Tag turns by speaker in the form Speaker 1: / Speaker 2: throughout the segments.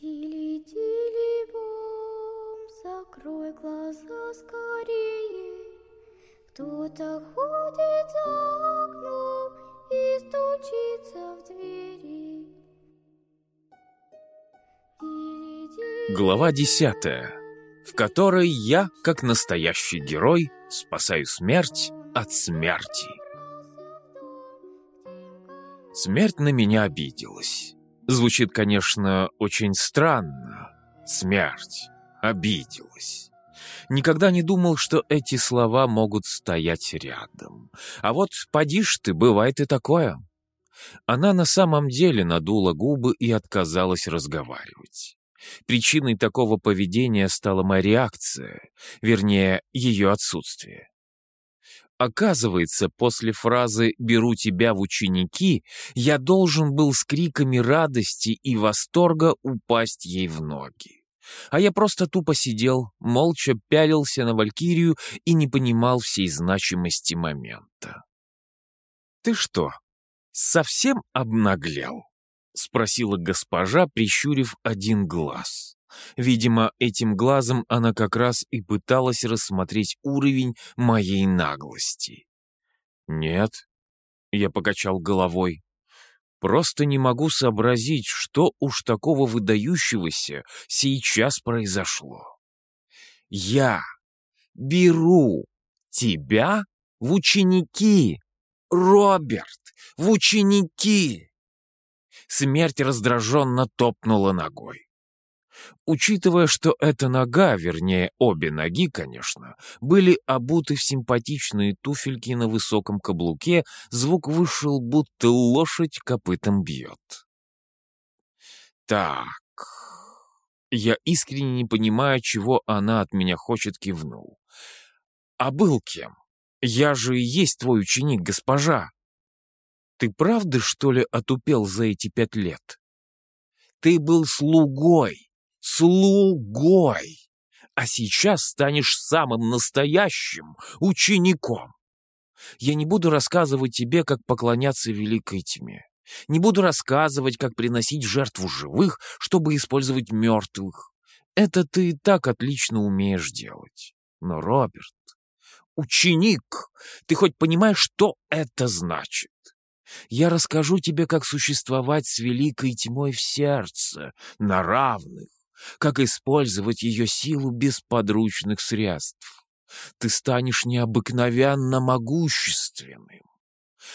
Speaker 1: Тили-тили-бом, закрой глаза скорее. Кто-то ходит за окном и стучится в двери.
Speaker 2: Глава десятая, в которой я, как настоящий герой, спасаю смерть от смерти. Смерть на меня обиделась. Звучит, конечно, очень странно. Смерть обиделась. Никогда не думал, что эти слова могут стоять рядом. А вот поди ж ты, бывает и такое. Она на самом деле надула губы и отказалась разговаривать. Причиной такого поведения стала моя реакция, вернее, ее отсутствие. Оказывается, после фразы «беру тебя в ученики» я должен был с криками радости и восторга упасть ей в ноги. А я просто тупо сидел, молча пялился на Валькирию и не понимал всей значимости момента. «Ты что, совсем обнаглел?» — спросила госпожа, прищурив один глаз. Видимо, этим глазом она как раз и пыталась рассмотреть уровень моей наглости. «Нет», — я покачал головой, — «просто не могу сообразить, что уж такого выдающегося сейчас произошло. Я беру тебя в ученики, Роберт, в ученики!» Смерть раздраженно топнула ногой. Учитывая, что эта нога, вернее, обе ноги, конечно, были обуты в симпатичные туфельки на высоком каблуке, звук вышел, будто лошадь копытом бьет. Так, я искренне не понимаю, чего она от меня хочет, кивнул. А был кем? Я же и есть твой ученик, госпожа. Ты правда, что ли, отупел за эти пять лет? Ты был слугой, слугой, а сейчас станешь самым настоящим учеником. Я не буду рассказывать тебе, как поклоняться великой тьме. Не буду рассказывать, как приносить жертву живых, чтобы использовать мертвых. Это ты и так отлично умеешь делать. Но, Роберт, ученик, ты хоть понимаешь, что это значит? Я расскажу тебе, как существовать с великой тьмой в сердце, на равных, как использовать ее силу без подручных средств. Ты станешь необыкновенно могущественным.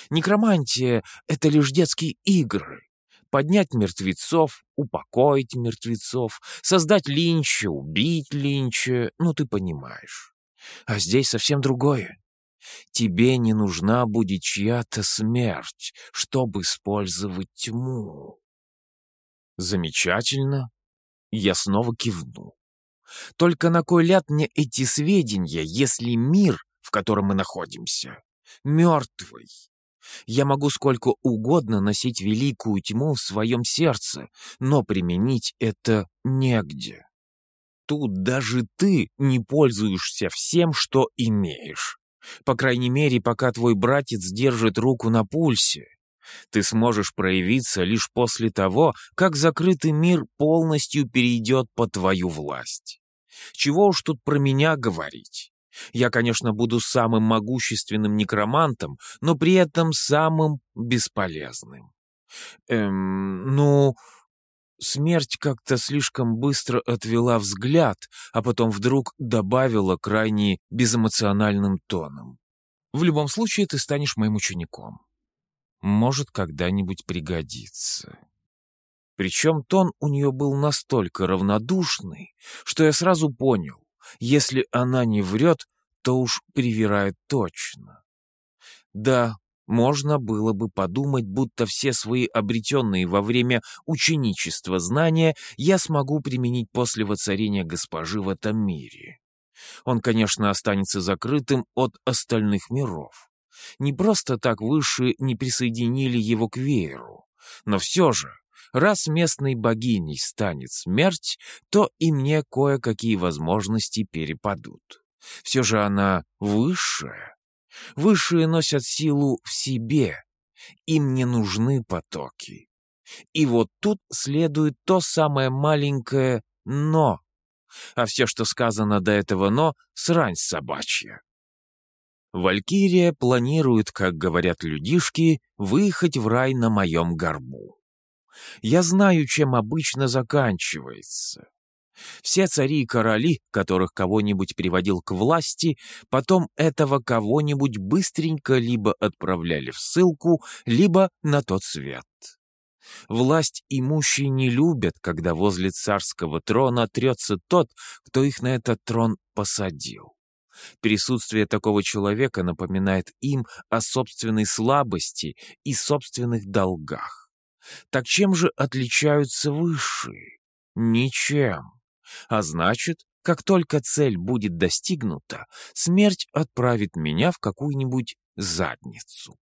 Speaker 2: Некромантия — это лишь детские игры. Поднять мертвецов, упокоить мертвецов, создать линча, убить линча, ну ты понимаешь. А здесь совсем другое. Тебе не нужна будет чья-то смерть, чтобы использовать тьму. Замечательно, я снова кивнул. Только на кой ляд мне эти сведения, если мир, в котором мы находимся, мертвый? Я могу сколько угодно носить великую тьму в своем сердце, но применить это негде. Тут даже ты не пользуешься всем, что имеешь. По крайней мере, пока твой братец держит руку на пульсе. Ты сможешь проявиться лишь после того, как закрытый мир полностью перейдет под твою власть. Чего уж тут про меня говорить. Я, конечно, буду самым могущественным некромантом, но при этом самым бесполезным. Эм, ну... Смерть как-то слишком быстро отвела взгляд, а потом вдруг добавила крайне безэмоциональным тоном. «В любом случае ты станешь моим учеником может когда-нибудь пригодиться. Причем тон у нее был настолько равнодушный, что я сразу понял, если она не врет, то уж привирает точно. Да, можно было бы подумать, будто все свои обретенные во время ученичества знания я смогу применить после воцарения госпожи в этом мире. Он, конечно, останется закрытым от остальных миров. Не просто так высшие не присоединили его к вееру. Но все же, раз местной богиней станет смерть, то и мне кое-какие возможности перепадут. Все же она высшая. Высшие носят силу в себе. Им не нужны потоки. И вот тут следует то самое маленькое «но». А все, что сказано до этого «но», срань собачья. Валькирия планирует, как говорят людишки, выехать в рай на моем горбу. Я знаю, чем обычно заканчивается. Все цари и короли, которых кого-нибудь приводил к власти, потом этого кого-нибудь быстренько либо отправляли в ссылку, либо на тот свет. Власть имущие не любят, когда возле царского трона трется тот, кто их на этот трон посадил. Присутствие такого человека напоминает им о собственной слабости и собственных долгах. Так чем же отличаются высшие? Ничем. А значит, как только цель будет достигнута, смерть отправит меня в какую-нибудь задницу.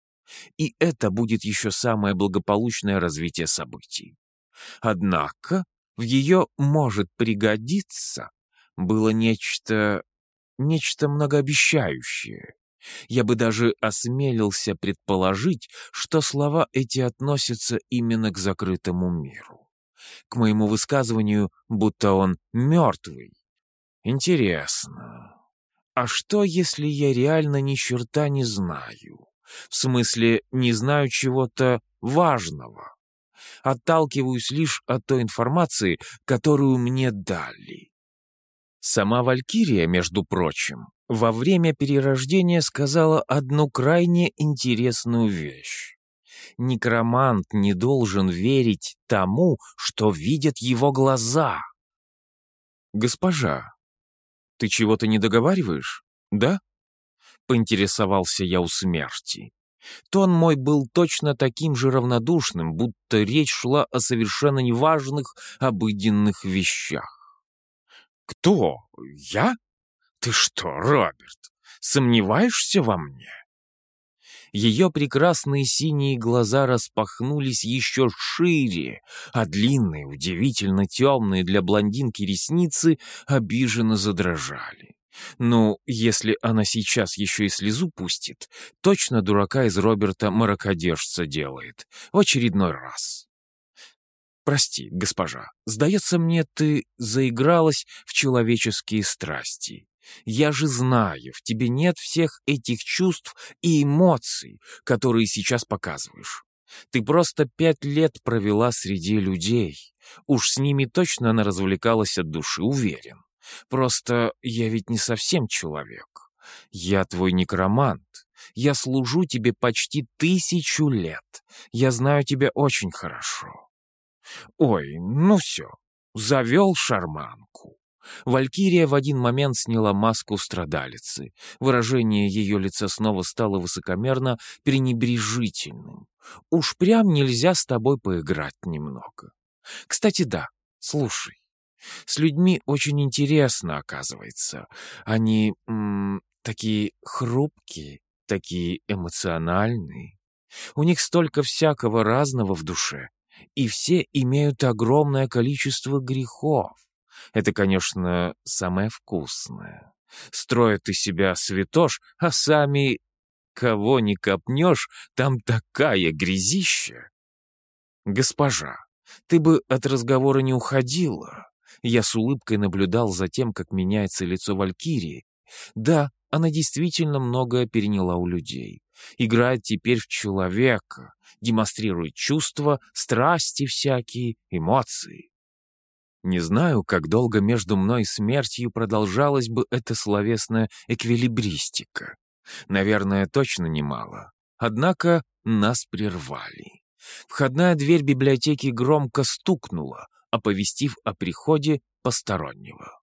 Speaker 2: И это будет еще самое благополучное развитие событий. Однако в ее «может пригодиться» было нечто... нечто многообещающее. Я бы даже осмелился предположить, что слова эти относятся именно к закрытому миру к моему высказыванию, будто он мертвый. Интересно, а что, если я реально ни черта не знаю? В смысле, не знаю чего-то важного. Отталкиваюсь лишь от той информации, которую мне дали. Сама Валькирия, между прочим, во время перерождения сказала одну крайне интересную вещь некромант не должен верить тому, что видят его глаза. «Госпожа, ты чего-то не договариваешь, да?» — поинтересовался я у смерти. Тон мой был точно таким же равнодушным, будто речь шла о совершенно неважных обыденных вещах. «Кто? Я? Ты что, Роберт, сомневаешься во мне?» Ее прекрасные синие глаза распахнулись еще шире, а длинные, удивительно темные для блондинки ресницы обиженно задрожали. Ну, если она сейчас еще и слезу пустит, точно дурака из Роберта маракодержца делает. В очередной раз. Прости, госпожа, сдается мне, ты заигралась в человеческие страсти. Я же знаю, в тебе нет всех этих чувств и эмоций, которые сейчас показываешь. Ты просто пять лет провела среди людей. Уж с ними точно она развлекалась от души, уверен. Просто я ведь не совсем человек. Я твой некромант. Я служу тебе почти тысячу лет. Я знаю тебя очень хорошо. Ой, ну все, завел шарманку. Валькирия в один момент сняла маску страдалицы. Выражение ее лица снова стало высокомерно пренебрежительным. «Уж прям нельзя с тобой поиграть немного. Кстати, да, слушай, с людьми очень интересно, оказывается. Они м, такие хрупкие, такие эмоциональные. У них столько всякого разного в душе, и все имеют огромное количество грехов. Это, конечно, самое вкусное. Строят из себя святош, а сами кого не копнешь, там такая грязища. Госпожа, ты бы от разговора не уходила. Я с улыбкой наблюдал за тем, как меняется лицо Валькирии. Да, она действительно многое переняла у людей. Играет теперь в человека, демонстрирует чувства, страсти всякие, эмоции. Не знаю, как долго между мной и смертью продолжалась бы эта словесная эквилибристика. Наверное, точно немало. Однако нас прервали. Входная дверь библиотеки громко стукнула, оповестив о приходе постороннего.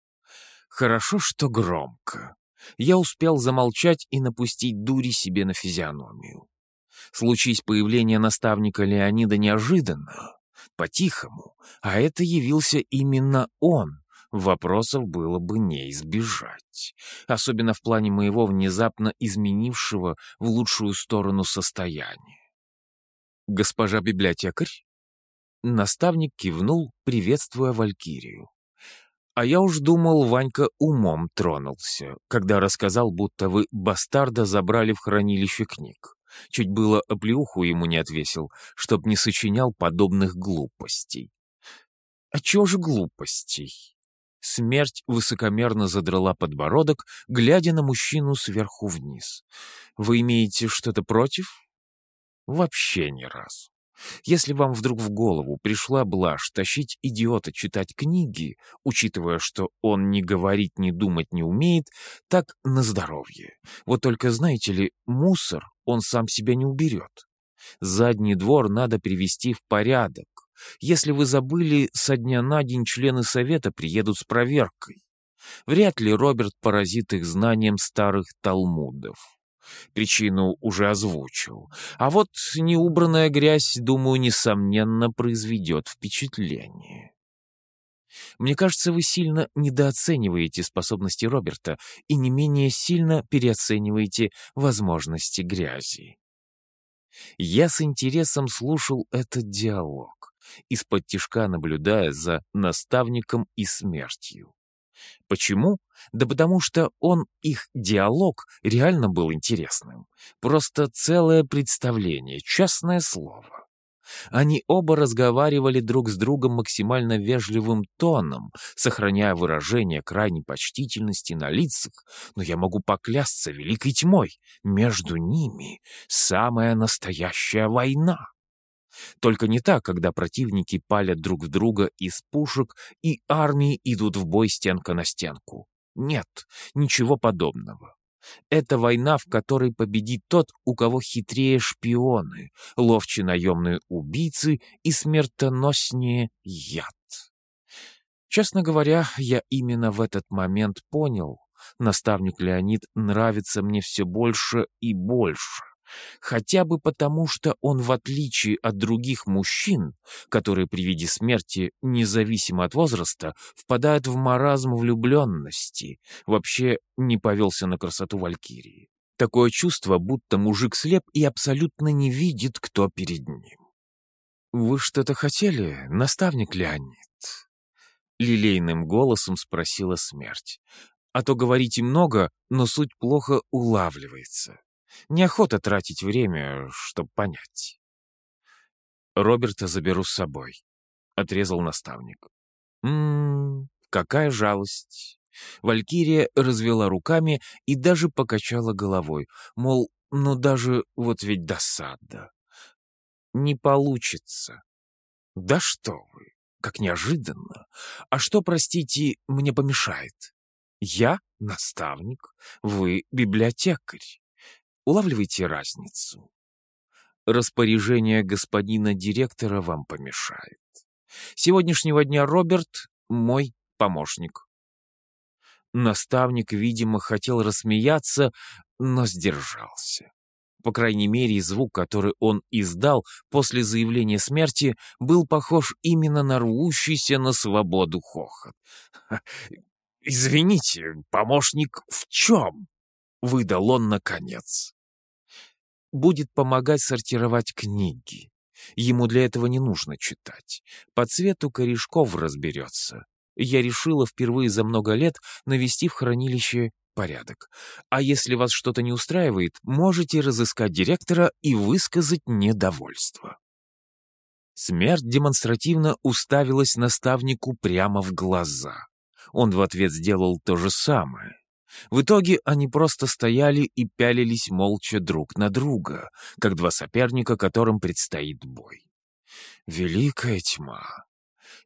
Speaker 2: Хорошо, что громко. Я успел замолчать и напустить дури себе на физиономию. Случись появление наставника Леонида неожиданно, по-тихому, а это явился именно он, вопросов было бы не избежать. Особенно в плане моего внезапно изменившего в лучшую сторону состояния. «Госпожа библиотекарь?» Наставник кивнул, приветствуя Валькирию. А я уж думал, Ванька умом тронулся, когда рассказал, будто вы бастарда забрали в хранилище книг. Чуть было оплеуху ему не отвесил, чтоб не сочинял подобных глупостей. А чего же глупостей? Смерть высокомерно задрала подбородок, глядя на мужчину сверху вниз. «Вы имеете что-то против?» «Вообще ни разу. Если вам вдруг в голову пришла блажь тащить идиота читать книги, учитывая, что он ни говорить, ни думать не умеет, так на здоровье. Вот только, знаете ли, мусор он сам себя не уберет. Задний двор надо привести в порядок, если вы забыли, со дня на день члены совета приедут с проверкой. Вряд ли Роберт поразит их знанием старых талмудов. Причину уже озвучил. А вот неубранная грязь, думаю, несомненно произведет впечатление. Мне кажется, вы сильно недооцениваете способности Роберта и не менее сильно переоцениваете возможности грязи. Я с интересом слушал этот диалог из-под тишка наблюдая за наставником и смертью. Почему? Да потому что он, их диалог, реально был интересным. Просто целое представление, честное слово. Они оба разговаривали друг с другом максимально вежливым тоном, сохраняя выражение крайней почтительности на лицах, но я могу поклясться великой тьмой. Между ними самая настоящая война. Только не так, когда противники палят друг в друга из пушек, и армии идут в бой стенка на стенку. Нет, ничего подобного. Это война, в которой победит тот, у кого хитрее шпионы, ловче наемные убийцы и смертоноснее яд. Честно говоря, я именно в этот момент понял, наставник Леонид нравится мне все больше и больше. Хотя бы потому, что он, в отличие от других мужчин, которые при виде смерти, независимо от возраста, впадают в маразм влюбленности, вообще не повелся на красоту Валькирии. Такое чувство, будто мужик слеп и абсолютно не видит, кто перед ним. «Вы что-то хотели, наставник Леонид?» Лилейным голосом спросила смерть. «А то говорите много, но суть плохо улавливается». Неохота тратить время, чтобы понять. Роберта заберу с собой, — отрезал наставник. Ммм, какая жалость. Валькирия развела руками и даже покачала головой, мол, ну даже вот ведь досада. Не получится. Да что вы, как неожиданно. А что, простите, мне помешает? Я наставник, вы библиотекарь. Улавливайте разницу. Распоряжение господина директора вам помешает. Сегодняшнего дня Роберт — мой помощник. Наставник, видимо, хотел рассмеяться, но сдержался. По крайней мере, звук, который он издал после заявления смерти, был похож именно на рвущийся на свободу хохот. «Извините, помощник в чем?» — выдал он наконец будет помогать сортировать книги. Ему для этого не нужно читать. По цвету корешков разберется. Я решила впервые за много лет навести в хранилище порядок. А если вас что-то не устраивает, можете разыскать директора и высказать недовольство. Смерть демонстративно уставилась наставнику прямо в глаза. Он в ответ сделал то же самое. В итоге они просто стояли и пялились молча друг на друга, как два соперника, которым предстоит бой. Великая тьма.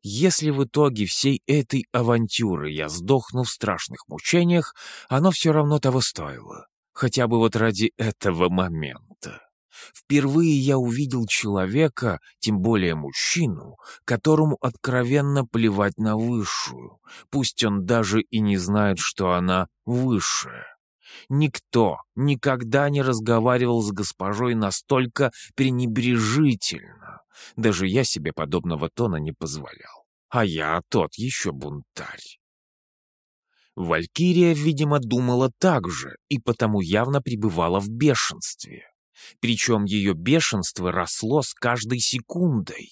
Speaker 2: Если в итоге всей этой авантюры я сдохну в страшных мучениях, оно все равно того стоило. Хотя бы вот ради этого момента. Впервые я увидел человека, тем более мужчину, которому откровенно плевать на высшую, пусть он даже и не знает, что она высшая. Никто никогда не разговаривал с госпожой настолько пренебрежительно. Даже я себе подобного тона не позволял. А я тот еще бунтарь. Валькирия, видимо, думала так же и потому явно пребывала в бешенстве. Причем ее бешенство росло с каждой секундой.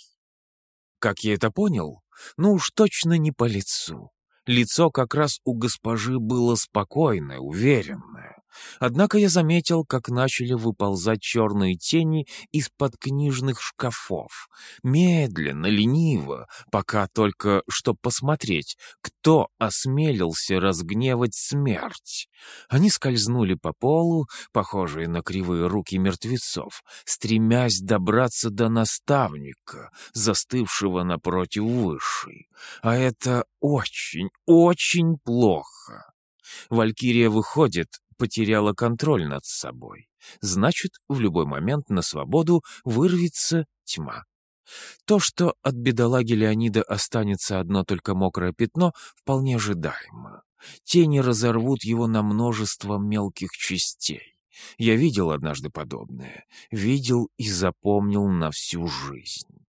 Speaker 2: Как я это понял? Ну уж точно не по лицу. Лицо как раз у госпожи было спокойное, уверенное. Однако я заметил, как начали выползать черные тени из-под книжных шкафов. Медленно, лениво, пока только, чтоб посмотреть, кто осмелился разгневать смерть. Они скользнули по полу, похожие на кривые руки мертвецов, стремясь добраться до наставника, застывшего напротив высшей. А это очень, очень плохо. Валькирия выходит, потеряла контроль над собой. Значит, в любой момент на свободу вырвется тьма. То, что от бедолаги Леонида останется одно только мокрое пятно, вполне ожидаемо. Тени разорвут его на множество мелких частей. Я видел однажды подобное. Видел и запомнил на всю жизнь.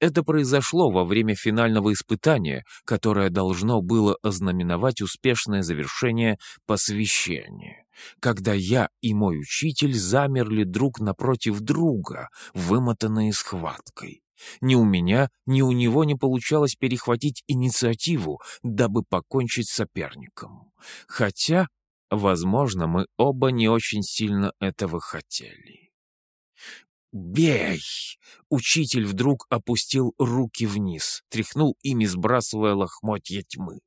Speaker 2: Это произошло во время финального испытания, которое должно было ознаменовать успешное завершение посвящения, когда я и мой учитель замерли друг напротив друга, вымотанные схваткой. Ни у меня, ни у него не получалось перехватить инициативу, дабы покончить с соперником. Хотя, возможно, мы оба не очень сильно этого хотели. «Бей!» Учитель вдруг опустил руки вниз, тряхнул ими, сбрасывая лохмотья тьмы,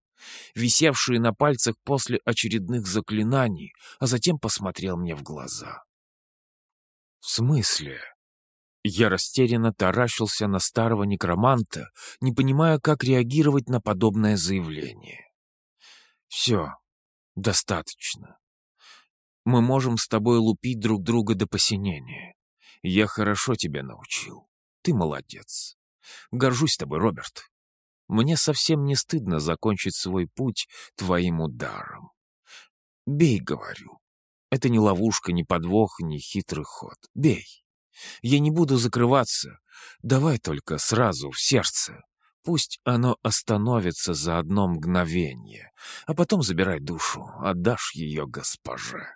Speaker 2: висевшие на пальцах после очередных заклинаний, а затем посмотрел мне в глаза. «В смысле?» Я растерянно таращился на старого некроманта, не понимая, как реагировать на подобное заявление. «Все, достаточно. Мы можем с тобой лупить друг друга до посинения. Я хорошо тебя научил. Ты молодец. Горжусь тобой, Роберт. Мне совсем не стыдно закончить свой путь твоим ударом. Бей, говорю. Это не ловушка, не подвох, не хитрый ход. Бей. Я не буду закрываться. Давай только сразу в сердце. Пусть оно остановится за одно мгновение, а потом забирай душу, отдашь ее госпоже.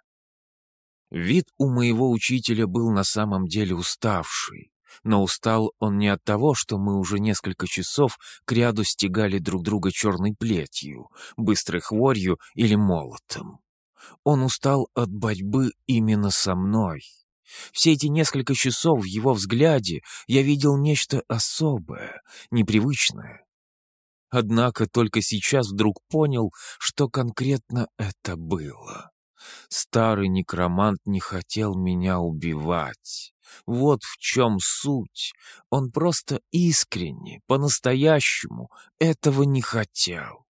Speaker 2: Вид у моего учителя был на самом деле уставший, но устал он не от того, что мы уже несколько часов кряду стегали друг друга черной плетью, быстрой хворью или молотом. Он устал от борьбы именно со мной. Все эти несколько часов в его взгляде я видел нечто особое, непривычное. Однако только сейчас вдруг понял, что конкретно это было. Старый некромант не хотел меня убивать. Вот в чем суть. Он просто искренне, по-настоящему этого не хотел.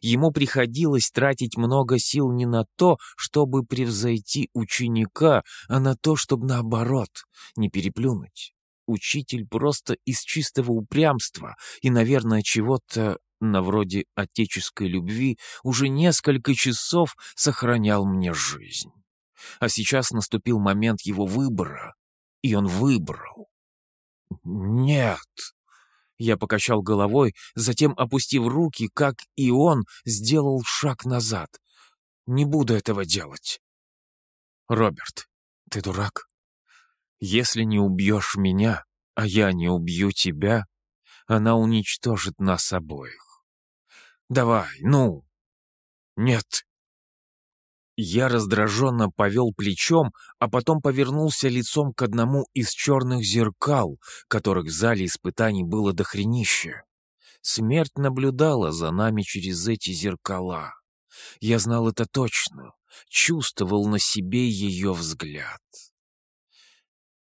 Speaker 2: Ему приходилось тратить много сил не на то, чтобы превзойти ученика, а на то, чтобы наоборот, не переплюнуть. Учитель просто из чистого упрямства и, наверное, чего-то на вроде отеческой любви, уже несколько часов сохранял мне жизнь. А сейчас наступил момент его выбора, и он выбрал. «Нет!» Я покачал головой, затем, опустив руки, как и он, сделал шаг назад. «Не буду этого делать!» «Роберт, ты дурак? Если не убьешь меня, а я не убью тебя, она уничтожит нас обоих. Давай, ну!» «Нет!» Я раздраженно повел плечом, а потом повернулся лицом к одному из черных зеркал, которых в зале испытаний было дохренища. Смерть наблюдала за нами через эти зеркала. Я знал это точно, чувствовал на себе ее взгляд.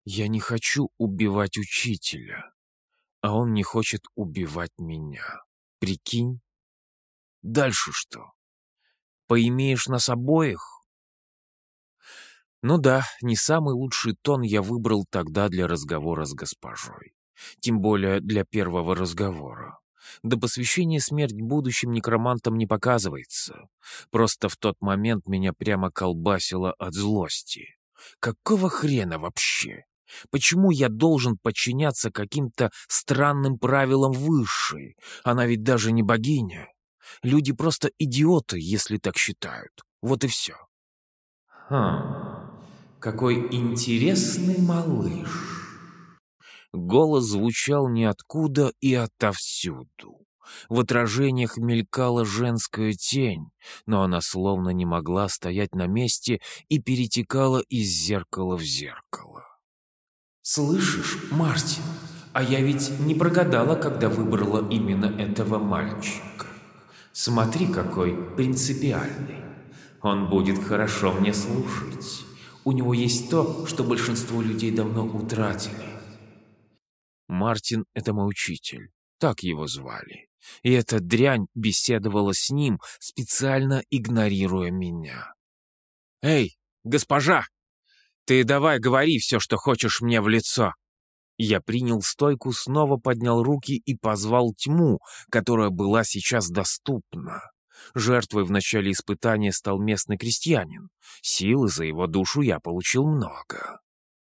Speaker 2: Я не хочу убивать учителя, а он не хочет убивать меня. Прикинь? Дальше что? Поимеешь нас обоих? Ну да, не самый лучший тон я выбрал тогда для разговора с госпожой. Тем более для первого разговора. До посвящения смерть будущим некромантам не показывается. Просто в тот момент меня прямо колбасило от злости. Какого хрена вообще? Почему я должен подчиняться каким-то странным правилам высшей? Она ведь даже не богиня. Люди просто идиоты, если так считают. Вот и все. Хм, какой интересный малыш. Голос звучал ниоткуда и отовсюду. В отражениях мелькала женская тень, но она словно не могла стоять на месте и перетекала из зеркала в зеркало.
Speaker 3: «Слышишь, Мартин, а я ведь не прогадала, когда выбрала именно этого мальчика. Смотри, какой принципиальный. Он будет хорошо мне слушать. У него есть то, что большинство людей давно утратили.
Speaker 2: Мартин — это мой учитель, так его звали. И эта дрянь беседовала с ним, специально игнорируя меня. «Эй, госпожа, ты давай говори все, что хочешь мне в лицо!» Я принял стойку, снова поднял руки и позвал тьму, которая была сейчас доступна. Жертвой в начале испытания стал местный крестьянин. Силы за его душу я получил много.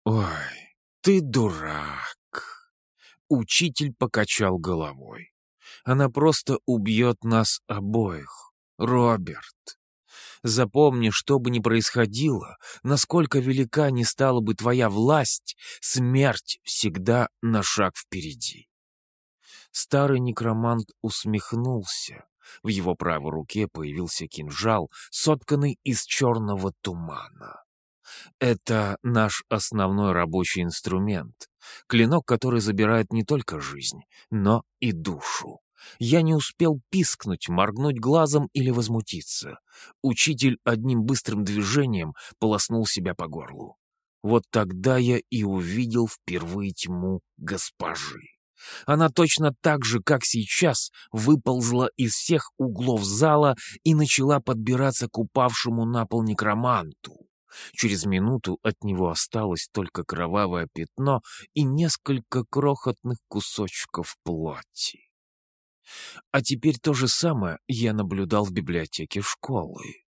Speaker 2: «Ой, ты дурак!» Учитель покачал головой. «Она просто убьет нас обоих, Роберт. Запомни, что бы ни происходило, насколько велика ни стала бы твоя власть, смерть всегда на шаг впереди». Старый некромант усмехнулся. В его правой руке появился кинжал, сотканный из черного тумана. Это наш основной рабочий инструмент. Клинок, который забирает не только жизнь, но и душу. Я не успел пискнуть, моргнуть глазом или возмутиться. Учитель одним быстрым движением полоснул себя по горлу. Вот тогда я и увидел впервые тьму госпожи. Она точно так же, как сейчас, выползла из всех углов зала и начала подбираться к упавшему на пол некроманту. Через минуту от него осталось только кровавое пятно и несколько крохотных кусочков плоти. А теперь то же самое я наблюдал в библиотеке школы.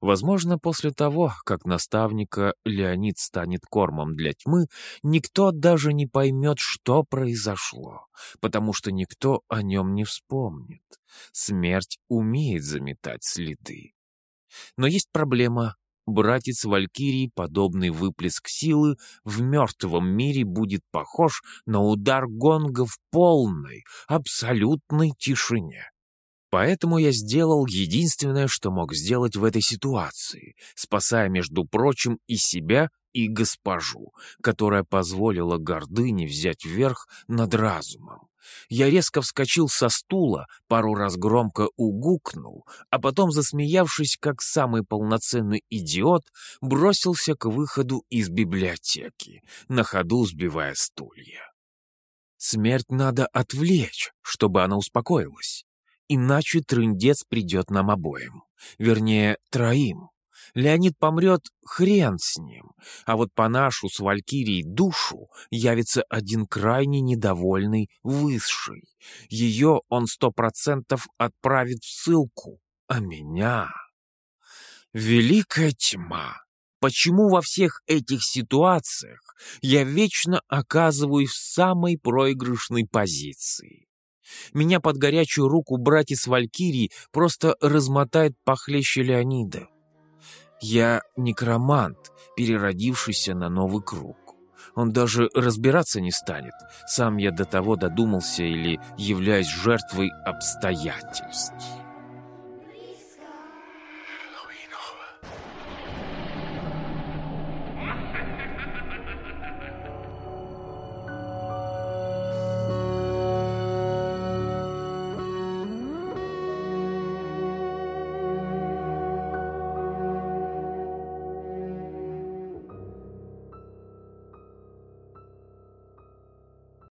Speaker 2: Возможно, после того, как наставника Леонид станет кормом для тьмы, никто даже не поймет, что произошло, потому что никто о нем не вспомнит. Смерть умеет заметать следы. Но есть проблема. Братец Валькирии, подобный выплеск силы, в мертвом мире будет похож на удар гонга в полной, абсолютной тишине. Поэтому я сделал единственное, что мог сделать в этой ситуации, спасая, между прочим, и себя, и госпожу, которая позволила гордыне взять верх над разумом. Я резко вскочил со стула, пару раз громко угукнул, а потом, засмеявшись, как самый полноценный идиот, бросился к выходу из библиотеки, на ходу сбивая стулья. Смерть надо отвлечь, чтобы она успокоилась. Иначе трындец придет нам обоим. Вернее, троим. Леонид помрет, хрен с ним. А вот по нашу с Валькирией душу явится один крайне недовольный высший. Ее он сто процентов отправит в ссылку. А меня... Великая тьма! Почему во всех этих ситуациях я вечно оказываюсь в самой проигрышной позиции? Меня под горячую руку братец Валькирии просто размотает похлеще Леонида. Я некромант, переродившийся на новый круг. Он даже разбираться не станет, сам я до того додумался или являюсь жертвой обстоятельств.